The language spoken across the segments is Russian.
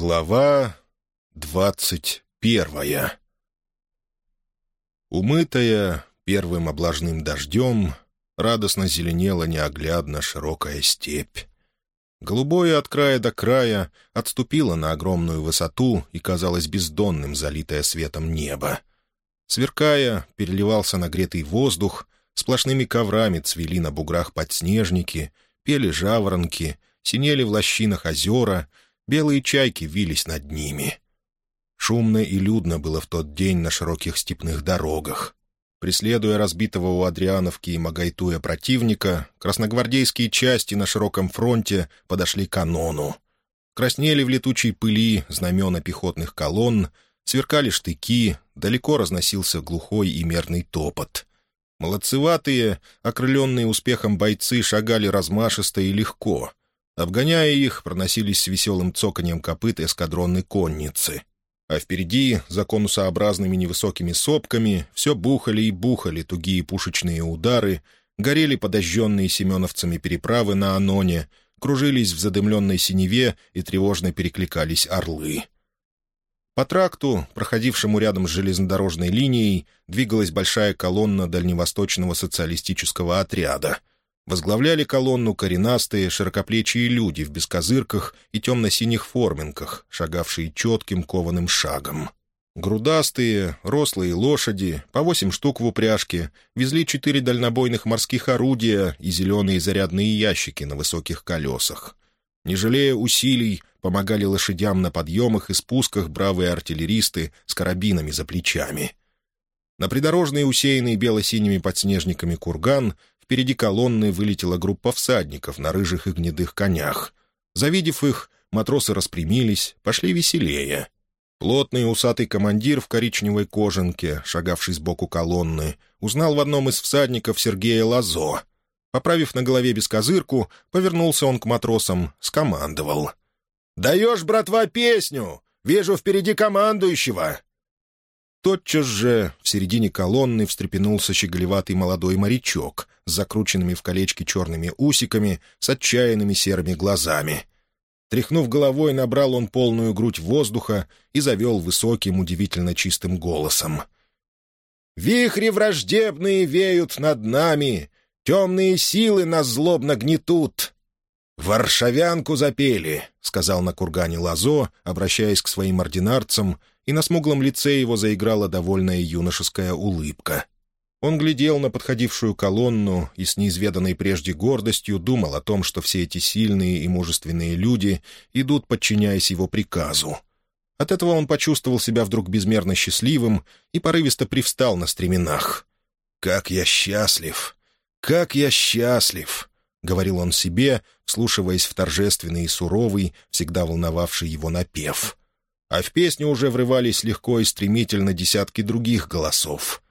Глава двадцать первая Умытая первым облажным дождем, радостно зеленела неоглядно широкая степь. Голубое от края до края отступило на огромную высоту и казалось бездонным, залитое светом небо. Сверкая, переливался нагретый воздух, сплошными коврами цвели на буграх подснежники, пели жаворонки, синели в лощинах озера — Белые чайки вились над ними. Шумно и людно было в тот день на широких степных дорогах. Преследуя разбитого у Адриановки и Магайтуя противника, красногвардейские части на широком фронте подошли к Анону. Краснели в летучей пыли знамена пехотных колонн, сверкали штыки, далеко разносился глухой и мерный топот. Молодцеватые, окрыленные успехом бойцы шагали размашисто и легко. Обгоняя их, проносились с веселым цоканьем копыт эскадронной конницы. А впереди, за конусообразными невысокими сопками, все бухали и бухали тугие пушечные удары, горели подожженные семеновцами переправы на Аноне, кружились в задымленной синеве и тревожно перекликались орлы. По тракту, проходившему рядом с железнодорожной линией, двигалась большая колонна дальневосточного социалистического отряда — Возглавляли колонну коренастые, широкоплечие люди в бескозырках и темно-синих форменках, шагавшие четким кованым шагом. Грудастые, рослые лошади, по восемь штук в упряжке, везли четыре дальнобойных морских орудия и зеленые зарядные ящики на высоких колесах. Не жалея усилий, помогали лошадям на подъемах и спусках бравые артиллеристы с карабинами за плечами. На придорожный усеянный бело-синими подснежниками курган Впереди колонны вылетела группа всадников на рыжих и гнедых конях. Завидев их, матросы распрямились, пошли веселее. Плотный усатый командир в коричневой кожанке, шагавший сбоку колонны, узнал в одном из всадников Сергея Лазо. Поправив на голове бескозырку, повернулся он к матросам, скомандовал. «Даешь, братва, песню! Вижу впереди командующего!» Тотчас же в середине колонны встрепенулся щеголеватый молодой морячок с закрученными в колечки черными усиками, с отчаянными серыми глазами. Тряхнув головой, набрал он полную грудь воздуха и завел высоким, удивительно чистым голосом. «Вихри враждебные веют над нами, темные силы нас злобно гнетут». «Варшавянку запели», — сказал на кургане Лазо, обращаясь к своим ординарцам — и на смуглом лице его заиграла довольная юношеская улыбка. Он глядел на подходившую колонну и с неизведанной прежде гордостью думал о том, что все эти сильные и мужественные люди идут, подчиняясь его приказу. От этого он почувствовал себя вдруг безмерно счастливым и порывисто привстал на стременах. «Как я счастлив! Как я счастлив!» — говорил он себе, вслушиваясь в торжественный и суровый, всегда волновавший его напев а в песню уже врывались легко и стремительно десятки других голосов.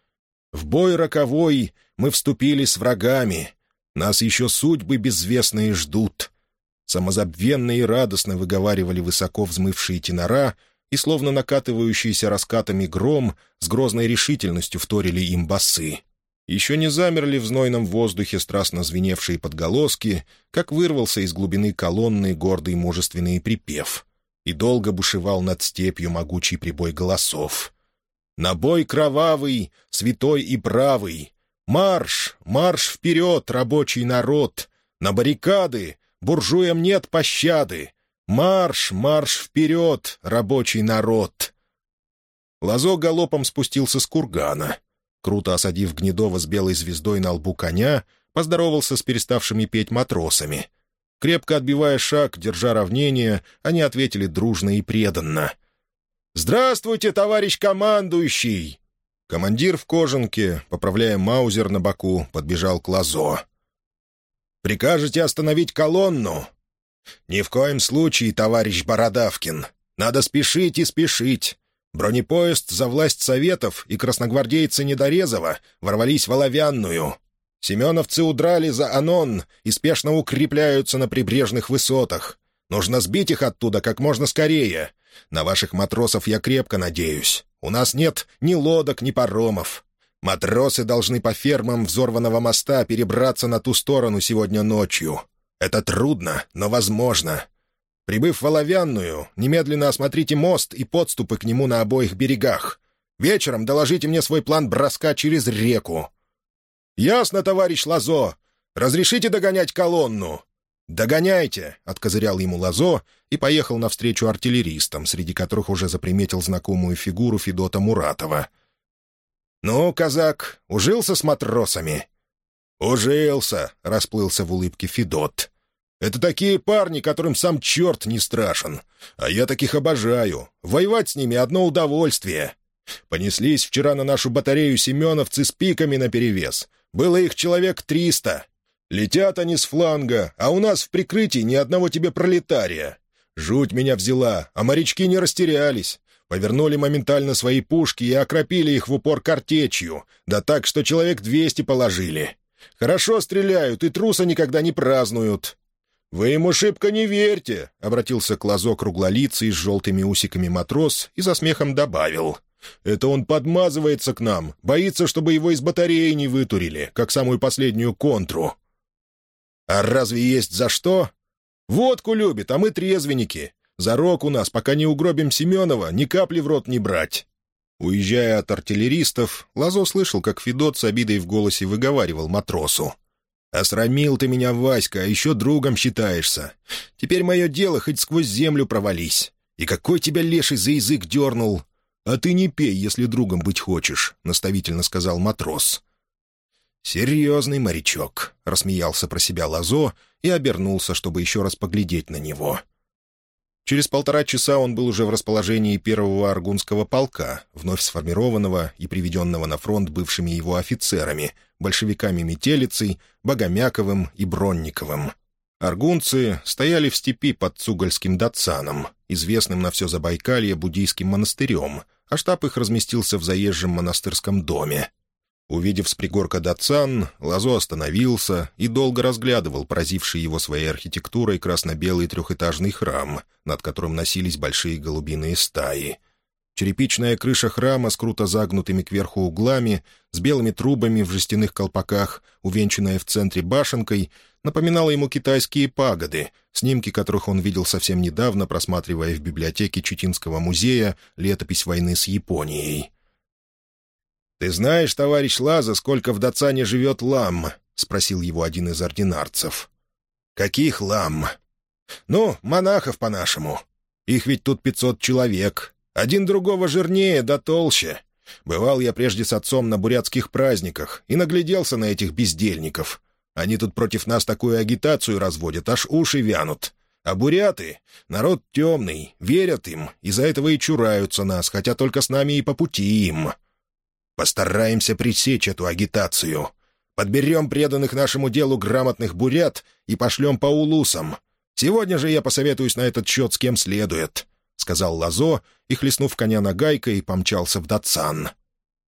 «В бой роковой мы вступили с врагами, нас еще судьбы безвестные ждут». Самозабвенно и радостно выговаривали высоко взмывшие тенора, и, словно накатывающиеся раскатами гром, с грозной решительностью вторили им басы. Еще не замерли в знойном воздухе страстно звеневшие подголоски, как вырвался из глубины колонны гордый мужественный припев и долго бушевал над степью могучий прибой голосов. «На бой кровавый, святой и правый! Марш, марш вперед, рабочий народ! На баррикады, буржуям нет пощады! Марш, марш вперед, рабочий народ!» Лазо галопом спустился с кургана. Круто осадив Гнедова с белой звездой на лбу коня, поздоровался с переставшими петь матросами — Крепко отбивая шаг, держа равнение, они ответили дружно и преданно. «Здравствуйте, товарищ командующий!» Командир в кожанке, поправляя маузер на боку, подбежал к Лазо. «Прикажете остановить колонну?» «Ни в коем случае, товарищ Бородавкин. Надо спешить и спешить. Бронепоезд за власть Советов и красногвардейцы Недорезова ворвались в Оловянную. Семеновцы удрали за Анон и спешно укрепляются на прибрежных высотах. Нужно сбить их оттуда как можно скорее. На ваших матросов я крепко надеюсь. У нас нет ни лодок, ни паромов. Матросы должны по фермам взорванного моста перебраться на ту сторону сегодня ночью. Это трудно, но возможно. Прибыв в Оловянную, немедленно осмотрите мост и подступы к нему на обоих берегах. Вечером доложите мне свой план броска через реку». «Ясно, товарищ Лазо. Разрешите догонять колонну?» «Догоняйте!» — откозырял ему Лазо и поехал навстречу артиллеристам, среди которых уже заприметил знакомую фигуру Федота Муратова. «Ну, казак, ужился с матросами?» «Ужился!» — расплылся в улыбке Федот. «Это такие парни, которым сам черт не страшен. А я таких обожаю. Воевать с ними — одно удовольствие. Понеслись вчера на нашу батарею семеновцы с пиками наперевес. Было их человек триста. Летят они с фланга, а у нас в прикрытии ни одного тебе пролетария. Жуть меня взяла, а морячки не растерялись. Повернули моментально свои пушки и окропили их в упор картечью, да так, что человек двести положили. Хорошо стреляют, и труса никогда не празднуют. «Вы ему шибко не верьте», — обратился к лазо круглолицый с желтыми усиками матрос и за смехом добавил. «Это он подмазывается к нам, боится, чтобы его из батареи не вытурили, как самую последнюю контру». «А разве есть за что?» «Водку любит, а мы трезвенники. Зарок у нас, пока не угробим Семенова, ни капли в рот не брать». Уезжая от артиллеристов, Лазо слышал, как Федот с обидой в голосе выговаривал матросу. «Осрамил ты меня, Васька, а еще другом считаешься. Теперь мое дело хоть сквозь землю провались. И какой тебя леший за язык дернул? А ты не пей, если другом быть хочешь», — наставительно сказал матрос. «Серьезный морячок», — рассмеялся про себя Лазо и обернулся, чтобы еще раз поглядеть на него. Через полтора часа он был уже в расположении первого аргунского полка, вновь сформированного и приведенного на фронт бывшими его офицерами, большевиками Метелицей, Богомяковым и Бронниковым. Аргунцы стояли в степи под Цугольским Датсаном, известным на все Забайкалье буддийским монастырем, а штаб их разместился в заезжем монастырском доме. Увидев с пригорка Датсан, Лазо остановился и долго разглядывал поразивший его своей архитектурой красно-белый трехэтажный храм, над которым носились большие голубиные стаи. Черепичная крыша храма с круто загнутыми кверху углами, с белыми трубами в жестяных колпаках, увенчанная в центре башенкой, напоминала ему китайские пагоды, снимки которых он видел совсем недавно, просматривая в библиотеке Читинского музея летопись войны с Японией. «Ты знаешь, товарищ Лаза, сколько в Дацане живет лам?» — спросил его один из ординарцев. «Каких лам?» «Ну, монахов по-нашему. Их ведь тут пятьсот человек. Один другого жирнее да толще. Бывал я прежде с отцом на бурятских праздниках и нагляделся на этих бездельников. Они тут против нас такую агитацию разводят, аж уши вянут. А буряты — народ темный, верят им, из-за этого и чураются нас, хотя только с нами и по пути им». Постараемся пресечь эту агитацию. Подберем преданных нашему делу грамотных бурят и пошлем по улусам. Сегодня же я посоветуюсь на этот счет с кем следует», — сказал Лазо и, хлестнув коня нагайкой, помчался в Датсан.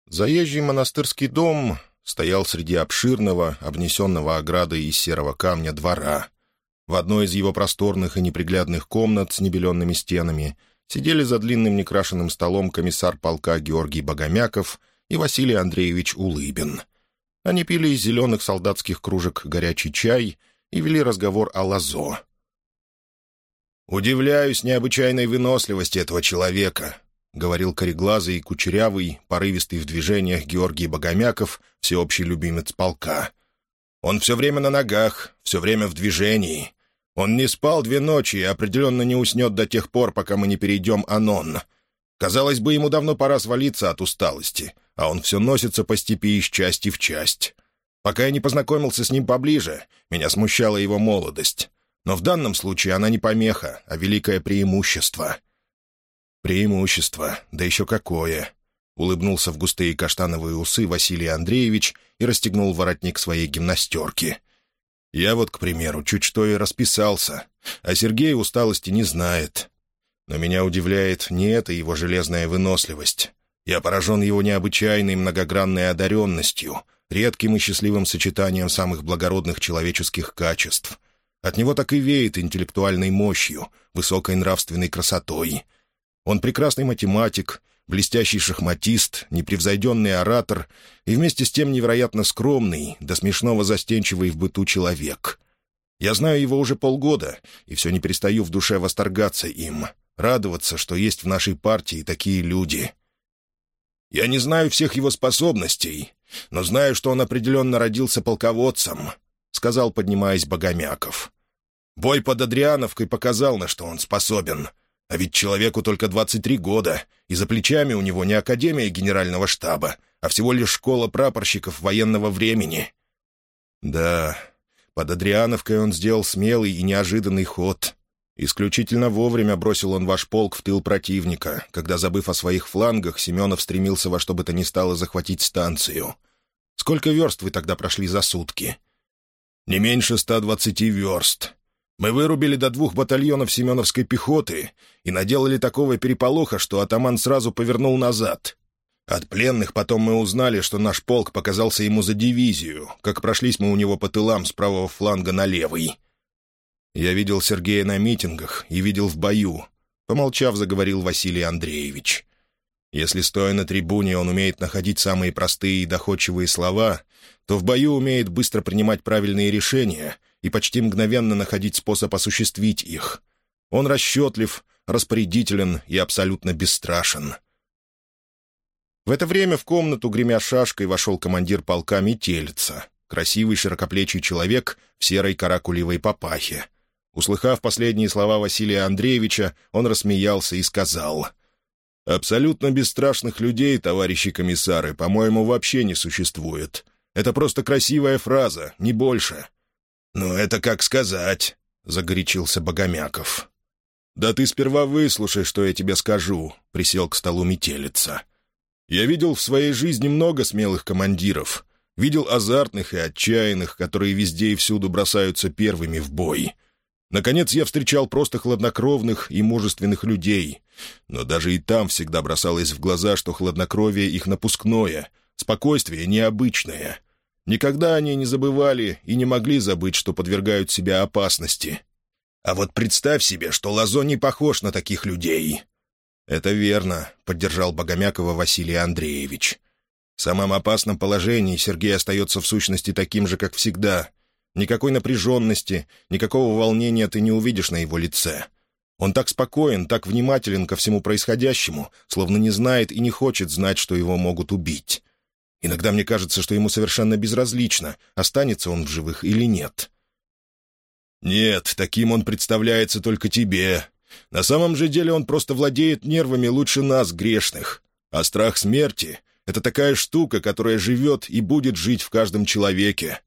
Заезжий монастырский дом стоял среди обширного, обнесенного оградой из серого камня двора. В одной из его просторных и неприглядных комнат с небеленными стенами сидели за длинным некрашенным столом комиссар полка Георгий Богомяков и Василий Андреевич Улыбин. Они пили из зеленых солдатских кружек горячий чай и вели разговор о лазо. «Удивляюсь необычайной выносливости этого человека», — говорил кореглазый кучерявый, порывистый в движениях Георгий Богомяков, всеобщий любимец полка. «Он все время на ногах, все время в движении. Он не спал две ночи и определенно не уснет до тех пор, пока мы не перейдем Анон. Казалось бы, ему давно пора свалиться от усталости, а он все носится по степи из части в часть. Пока я не познакомился с ним поближе, меня смущала его молодость. Но в данном случае она не помеха, а великое преимущество. Преимущество, да еще какое! Улыбнулся в густые каштановые усы Василий Андреевич и расстегнул воротник своей гимнастерки. Я вот, к примеру, чуть что и расписался, а Сергей усталости не знает. Но меня удивляет не эта его железная выносливость. Я поражен его необычайной многогранной одаренностью, редким и счастливым сочетанием самых благородных человеческих качеств. От него так и веет интеллектуальной мощью, высокой нравственной красотой. Он прекрасный математик, блестящий шахматист, непревзойденный оратор и вместе с тем невероятно скромный, до смешного застенчивый в быту человек. Я знаю его уже полгода, и все не перестаю в душе восторгаться им, радоваться, что есть в нашей партии такие люди. Я не знаю всех его способностей, но знаю, что он определенно родился полководцем», — сказал, поднимаясь Богомяков. «Бой под Адриановкой показал, на что он способен. А ведь человеку только 23 года, и за плечами у него не Академия Генерального штаба, а всего лишь школа прапорщиков военного времени». «Да, под Адриановкой он сделал смелый и неожиданный ход. Исключительно вовремя бросил он ваш полк в тыл противника, когда, забыв о своих флангах, Семенов стремился во что бы то ни стало захватить станцию. Сколько верст вы тогда прошли за сутки? Не меньше 120 верст. Мы вырубили до двух батальонов семеновской пехоты и наделали такого переполоха, что атаман сразу повернул назад. От пленных потом мы узнали, что наш полк показался ему за дивизию, как прошлись мы у него по тылам с правого фланга на левый. Я видел Сергея на митингах и видел в бою. Помолчав, заговорил Василий Андреевич. Если, стоя на трибуне, он умеет находить самые простые и доходчивые слова, то в бою умеет быстро принимать правильные решения и почти мгновенно находить способ осуществить их. Он расчетлив, распорядителен и абсолютно бесстрашен. В это время в комнату, гремя шашкой, вошел командир полка Метелица, красивый широкоплечий человек в серой каракулевой папахе — Услыхав последние слова Василия Андреевича, он рассмеялся и сказал, «Абсолютно бесстрашных людей, товарищи комиссары, по-моему, вообще не существует. Это просто красивая фраза, не больше». «Ну, это как сказать», — загорячился Богомяков. «Да ты сперва выслушай, что я тебе скажу», — присел к столу метелица. «Я видел в своей жизни много смелых командиров, видел азартных и отчаянных, которые везде и всюду бросаются первыми в бой». Наконец я встречал просто хладнокровных и мужественных людей. Но даже и там всегда бросалось в глаза, что хладнокровие их напускное, спокойствие необычное. Никогда они не забывали и не могли забыть, что подвергают себя опасности. А вот представь себе, что Лазо не похож на таких людей. «Это верно», — поддержал Богомякова Василий Андреевич. «В самом опасном положении Сергей остается в сущности таким же, как всегда, Никакой напряженности, никакого волнения ты не увидишь на его лице. Он так спокоен, так внимателен ко всему происходящему, словно не знает и не хочет знать, что его могут убить. Иногда мне кажется, что ему совершенно безразлично, останется он в живых или нет. «Нет, таким он представляется только тебе. На самом же деле он просто владеет нервами лучше нас, грешных. А страх смерти — это такая штука, которая живет и будет жить в каждом человеке.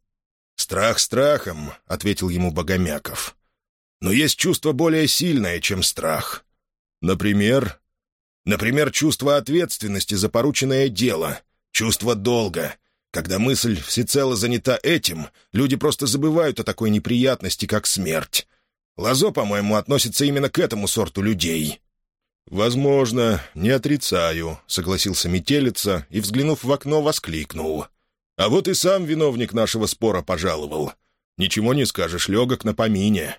«Страх страхом», — ответил ему Богомяков. «Но есть чувство более сильное, чем страх. Например...» «Например, чувство ответственности за порученное дело, чувство долга. Когда мысль всецело занята этим, люди просто забывают о такой неприятности, как смерть. Лазо, по-моему, относится именно к этому сорту людей». «Возможно, не отрицаю», — согласился Метелица и, взглянув в окно, воскликнул — а вот и сам виновник нашего спора пожаловал. Ничего не скажешь, легок на помине».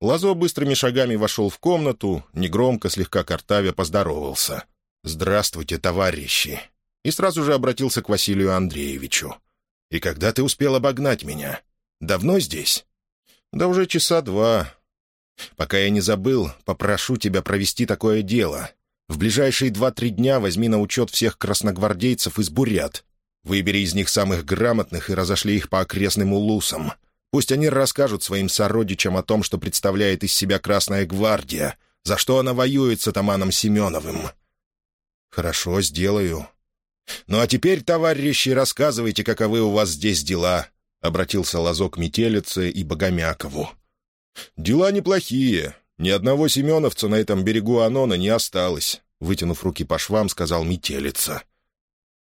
Лазо быстрыми шагами вошел в комнату, негромко, слегка картавя поздоровался. «Здравствуйте, товарищи!» И сразу же обратился к Василию Андреевичу. «И когда ты успел обогнать меня? Давно здесь?» «Да уже часа два. Пока я не забыл, попрошу тебя провести такое дело. В ближайшие два-три дня возьми на учет всех красногвардейцев из бурят, Выбери из них самых грамотных и разошли их по окрестным улусам. Пусть они расскажут своим сородичам о том, что представляет из себя Красная Гвардия, за что она воюет с атаманом Семеновым. Хорошо, сделаю. Ну а теперь, товарищи, рассказывайте, каковы у вас здесь дела, — обратился Лазок Метелице и Богомякову. «Дела неплохие. Ни одного семеновца на этом берегу Анона не осталось», — вытянув руки по швам, сказал Метелица.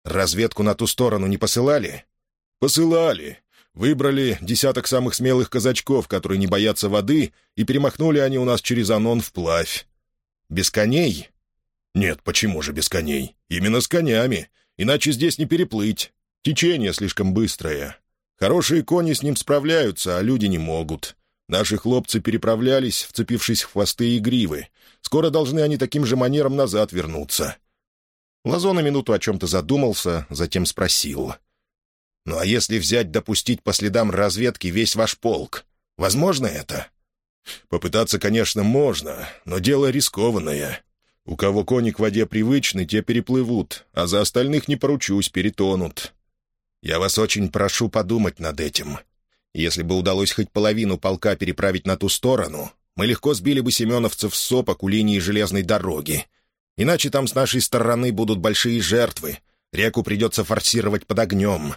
Разведку на ту сторону не посылали? Посылали. Выбрали десяток самых смелых казачков, которые не боятся воды, и перемахнули они у нас через Анон вплавь. Без коней? Нет, почему же без коней? Именно с конями. Иначе здесь не переплыть. Течение слишком быстрое. Хорошие кони с ним справляются, а люди не могут. Наши хлопцы переправлялись, вцепившись в хвосты и гривы. Скоро должны они таким же манером назад вернуться. Лазо на минуту о чем-то задумался, затем спросил. «Ну а если взять допустить по следам разведки весь ваш полк? Возможно это?» «Попытаться, конечно, можно, но дело рискованное. У кого кони к воде привычны, те переплывут, а за остальных не поручусь, перетонут. Я вас очень прошу подумать над этим. Если бы удалось хоть половину полка переправить на ту сторону, мы легко сбили бы семеновцев с сопок у линии железной дороги. Иначе там с нашей стороны будут большие жертвы. Реку придется форсировать под огнем.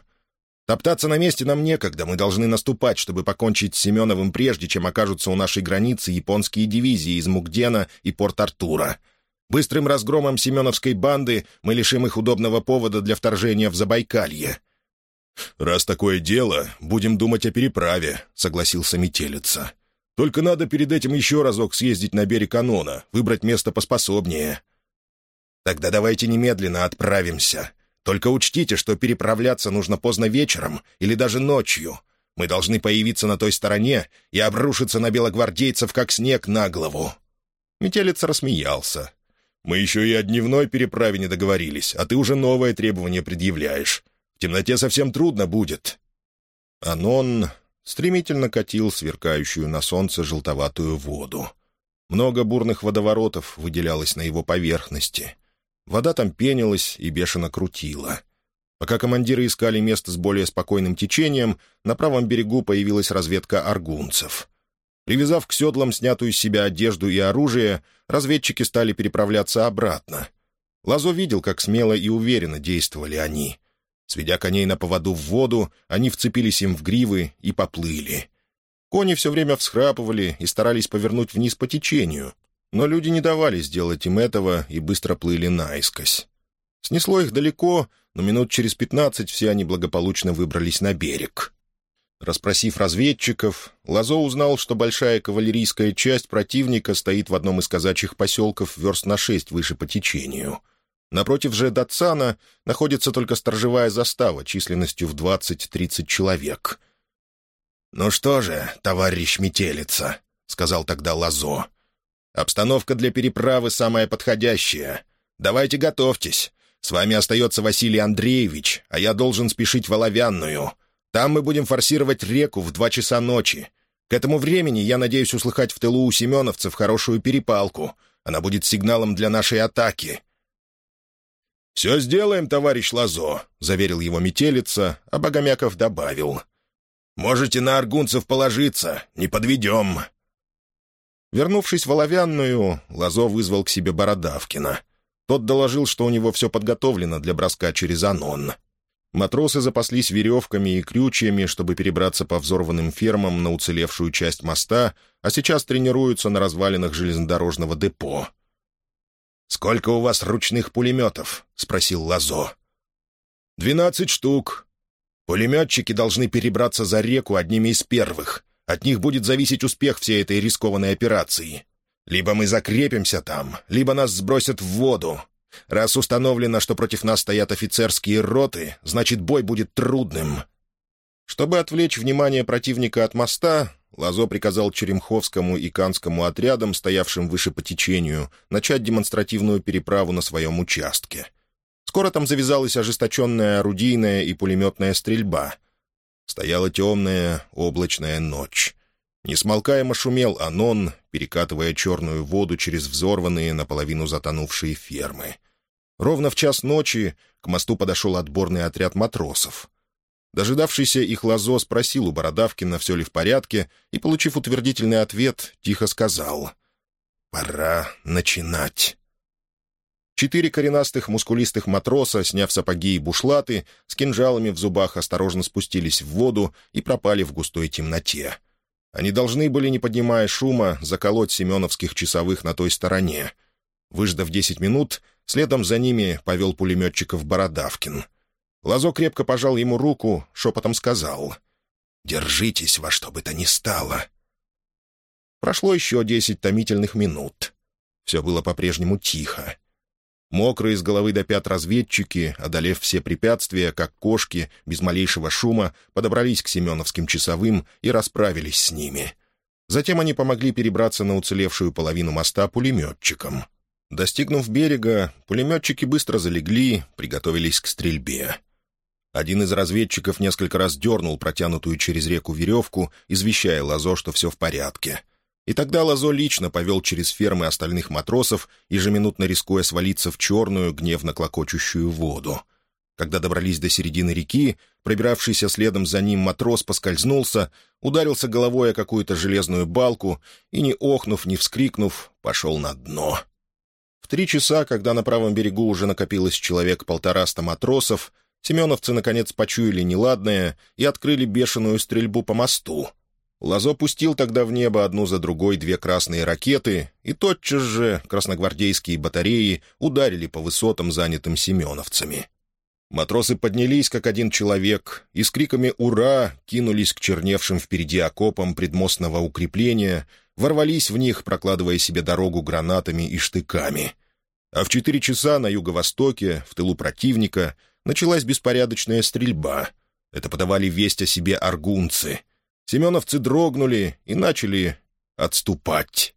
Топтаться на месте нам некогда, мы должны наступать, чтобы покончить с Семеновым прежде, чем окажутся у нашей границы японские дивизии из Мугдена и Порт-Артура. Быстрым разгромом семеновской банды мы лишим их удобного повода для вторжения в Забайкалье». «Раз такое дело, будем думать о переправе», — согласился Метелица. «Только надо перед этим еще разок съездить на берег Анона, выбрать место поспособнее». «Тогда давайте немедленно отправимся. Только учтите, что переправляться нужно поздно вечером или даже ночью. Мы должны появиться на той стороне и обрушиться на белогвардейцев, как снег на голову». Метелец рассмеялся. «Мы еще и о дневной переправе не договорились, а ты уже новое требование предъявляешь. В темноте совсем трудно будет». Анон стремительно катил сверкающую на солнце желтоватую воду. Много бурных водоворотов выделялось на его поверхности. Вода там пенилась и бешено крутила. Пока командиры искали место с более спокойным течением, на правом берегу появилась разведка аргунцев. Привязав к седлам снятую с себя одежду и оружие, разведчики стали переправляться обратно. Лазо видел, как смело и уверенно действовали они. Сведя коней на поводу в воду, они вцепились им в гривы и поплыли. Кони все время всхрапывали и старались повернуть вниз по течению, но люди не давали сделать им этого и быстро плыли наискось. Снесло их далеко, но минут через пятнадцать все они благополучно выбрались на берег. Распросив разведчиков, Лазо узнал, что большая кавалерийская часть противника стоит в одном из казачьих поселков верст на шесть выше по течению. Напротив же Датсана находится только сторожевая застава численностью в двадцать-тридцать человек. «Ну что же, товарищ Метелица», — сказал тогда Лазо, Обстановка для переправы самая подходящая. Давайте готовьтесь. С вами остается Василий Андреевич, а я должен спешить в Оловянную. Там мы будем форсировать реку в два часа ночи. К этому времени я надеюсь услыхать в тылу у семеновцев хорошую перепалку. Она будет сигналом для нашей атаки». «Все сделаем, товарищ Лазо», — заверил его метелица, а Богомяков добавил. «Можете на аргунцев положиться, не подведем». Вернувшись в Оловянную, Лазо вызвал к себе Бородавкина. Тот доложил, что у него все подготовлено для броска через Анон. Матросы запаслись веревками и крючьями, чтобы перебраться по взорванным фермам на уцелевшую часть моста, а сейчас тренируются на развалинах железнодорожного депо. «Сколько у вас ручных пулеметов?» — спросил Лазо. «Двенадцать штук. Пулеметчики должны перебраться за реку одними из первых. От них будет зависеть успех всей этой рискованной операции. Либо мы закрепимся там, либо нас сбросят в воду. Раз установлено, что против нас стоят офицерские роты, значит, бой будет трудным». Чтобы отвлечь внимание противника от моста, Лазо приказал Черемховскому и Канскому отрядам, стоявшим выше по течению, начать демонстративную переправу на своем участке. Скоро там завязалась ожесточенная орудийная и пулеметная стрельба. Стояла темная, облачная ночь. Несмолкаемо шумел Анон, перекатывая черную воду через взорванные, наполовину затонувшие фермы. Ровно в час ночи к мосту подошел отборный отряд матросов. Дожидавшийся их Лазо спросил у Бородавкина, все ли в порядке, и, получив утвердительный ответ, тихо сказал «Пора начинать». Четыре коренастых мускулистых матроса, сняв сапоги и бушлаты, с кинжалами в зубах осторожно спустились в воду и пропали в густой темноте. Они должны были, не поднимая шума, заколоть семеновских часовых на той стороне. Выждав десять минут, следом за ними повел пулеметчиков Бородавкин. Лазо крепко пожал ему руку, шепотом сказал «Держитесь во что бы то ни стало». Прошло еще десять томительных минут. Все было по-прежнему тихо. Мокрые с головы до пят разведчики, одолев все препятствия, как кошки, без малейшего шума, подобрались к семеновским часовым и расправились с ними. Затем они помогли перебраться на уцелевшую половину моста пулеметчикам. Достигнув берега, пулеметчики быстро залегли, приготовились к стрельбе. Один из разведчиков несколько раз дернул протянутую через реку веревку, извещая Лазо, что все в порядке. И тогда Лазо лично повел через фермы остальных матросов, ежеминутно рискуя свалиться в черную, гневно клокочущую воду. Когда добрались до середины реки, пробиравшийся следом за ним матрос поскользнулся, ударился головой о какую-то железную балку и, не охнув, не вскрикнув, пошел на дно. Три часа, когда на правом берегу уже накопилось человек полтораста матросов, семеновцы, наконец, почуяли неладное и открыли бешеную стрельбу по мосту. Лазо пустил тогда в небо одну за другой две красные ракеты, и тотчас же красногвардейские батареи ударили по высотам, занятым семеновцами. Матросы поднялись, как один человек, и с криками «Ура!» кинулись к черневшим впереди окопам предмостного укрепления, ворвались в них, прокладывая себе дорогу гранатами и штыками. А в четыре часа на юго-востоке, в тылу противника, началась беспорядочная стрельба. Это подавали весть о себе аргунцы. Семеновцы дрогнули и начали отступать.